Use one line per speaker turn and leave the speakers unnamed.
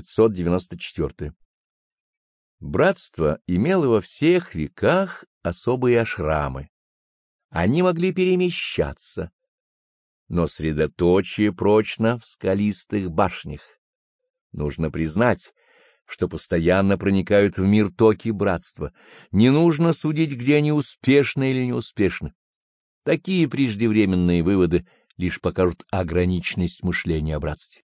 594. Братство имело во всех веках особые ашрамы. Они могли перемещаться, но средоточие прочно в скалистых башнях. Нужно признать, что постоянно проникают в мир токи братства. Не нужно судить, где они успешны или неуспешны. Такие преждевременные выводы лишь покажут ограниченность мышления о братстве.